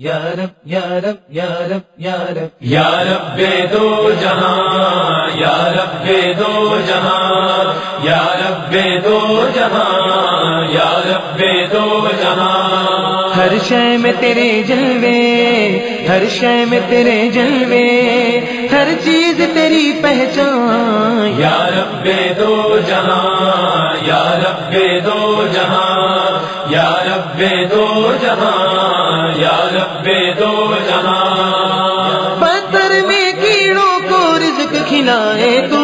یا رب یا رب یا رب یا رب. یا رب دو جہاں یا رب دو جہاں یا رب دو جہاں یا رب دو جہاں ہر شے میں تیرے جلوے ہر شے میں تیرے جلوے ہر چیز تیری پہچان. یا رب دو جہاں یا رب دو جہاں یا رب دو کھلائے تو،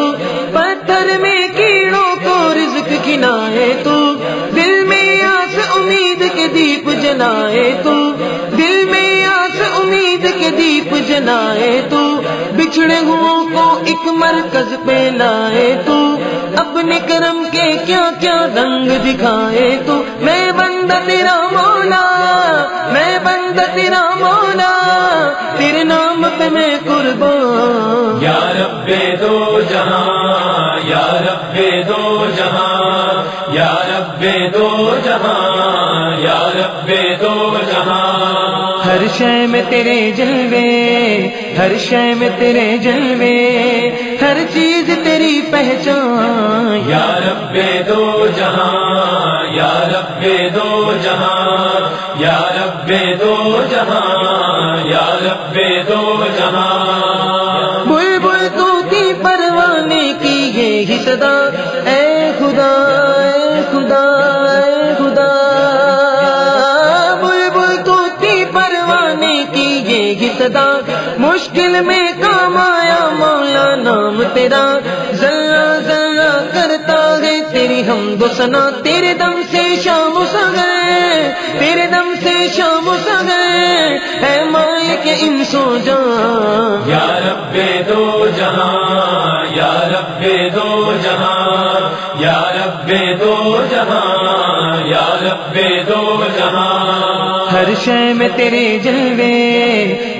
پتھر میں کیڑوں کو رزق کھلائے تو، دل میں آس امید کے دیپ جلائے تو، دل میں آس امید کے دیپ جلائے تو، بچھڑے ہوں کو ایک مرکز پہ لائے تو، اپنے کرم کے کیا کیا رنگ دکھائے تو، میں بندہ تیرا مولا، میں بندہ تیرا مولا نام میں قربان یا رب دو جہاں، یا رب دو جہاں، یا رب دو جہاں، یا رب دو جہاں۔ ہر شے میں تیرے جلوے، ہر شے میں تیرے جلوے، ہر چیز تیری پہچان۔ یا رب دو جہاں، یا رب دو جہاں، یا رب دو جہاں، یا رب دو جہاں۔ صدا مشکل میں کام آیا، مولا نام تیرا۔ ذرا ذرا کرتا ہے، تیری ہم سنا تیرے دم سے شام سگے تیرے دم سے شام سگے ہے مالک ان سو جان یا رب دو جہاں، یا رب دو جہاں۔ یا رب دو جہاں، یا رب دو جہاں۔ ہر شے میں تیرے جلوے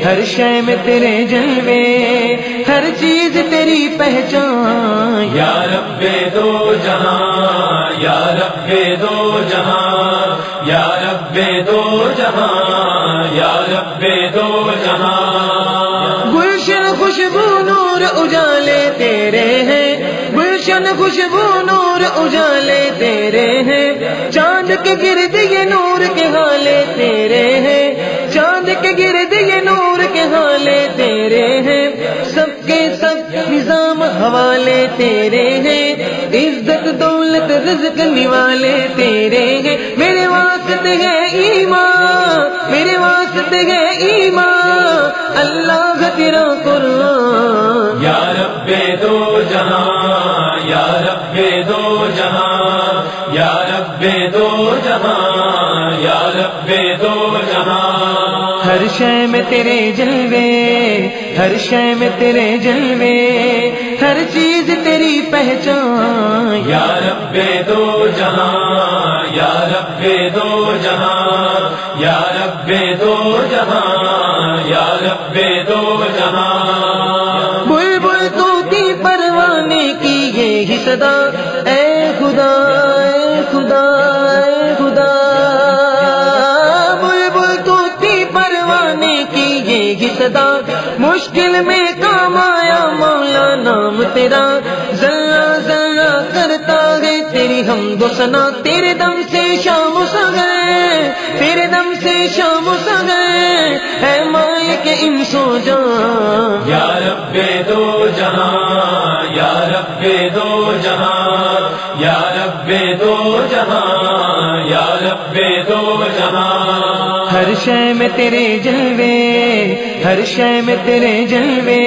ہر شے میں تیرے جلوے ہر چیز تیری پہچان۔ یا رب دو جہاں یا رب دو جہاں یا رب دو جہاں یا رب دو جہاں۔ گلشن خوشبو نور اجالے تیرے ہیں گلشن خوشبو نور اجالے تیرے ہیں۔ چاند کے گرد یہ نور کے حالے تیرے ہیں۔ چاند کے گرد یہ نور کے حالے تیرے ہیں۔ سب کے سب نظام حوالے تیرے ہیں۔ عزت دولت رزق نوالے تیرے ہیں۔ میرے واسطے ہے ایمان یا رب دو جہاں یا رب دو جہاں یا رب دو جہاں ہر شے میں تیرے جلوے ہر شے میں تیرے جلوے ہر چیز تیری پہچان۔ یا رب دو جہاں یا رب دو جہاں یا رب دو جہاں یا رب دو جہاں صدا مشکل میں کام آیا، مولا نام تیرا۔ ذرا ذرا کرتا ہے، تیری ہم سنا تیرے دم سے شام سگے تیرے دم سے شام سگے ہے مالک ان سو جان یا رب دو جہاں، یا رب دو جہاں۔ یا رب دو جہاں، یا رب دو جہاں۔ ہر شے میں تیرے جلوے ہر شے میں تیرے جلوے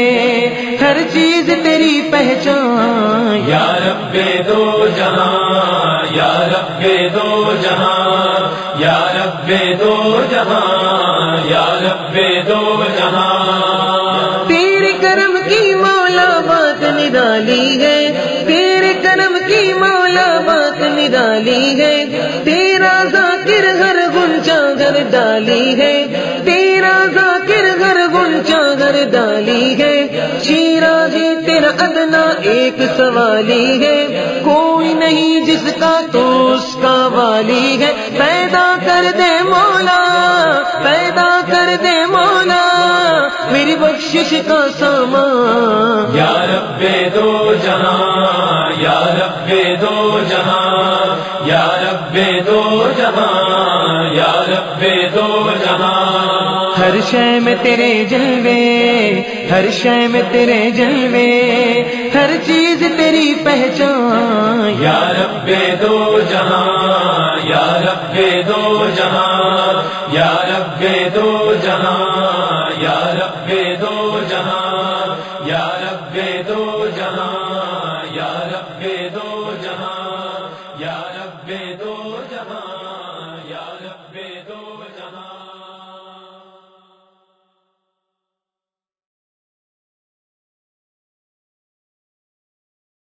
ہر چیز تیری پہچان۔ یا رب دو جہاں یا رب دو جہاں یا رب دو جہاں یا رب دو جہاں۔ تیرے کرم کی مولا بات نرالی ہے تیرے کرم کی مولا بات نرالی ہے۔ گنچا ڈالی ہے۔ تیرا ذاکر گھر گنچا گھر ڈالی ہے۔ شیرا جی تیرا ادنا ایک سوالی ہے۔ کوئی نہیں جس کا تو اس کا والی ہے۔ پیدا کر دے مولا، پیدا کر دے مولا بخشش کا سامان۔ یا رب دو جہاں یا رب دو جہاں یا رب دو جہاں یا رب دو جہاں۔ ہر شے میں تیرے جلوے ہر شے میں تیرے جلوے ہر چیز تیری پہچان۔ یا رب دو جہاں یا رب دو جہاں یا رب دو جہاں۔ یا رب دو جہاں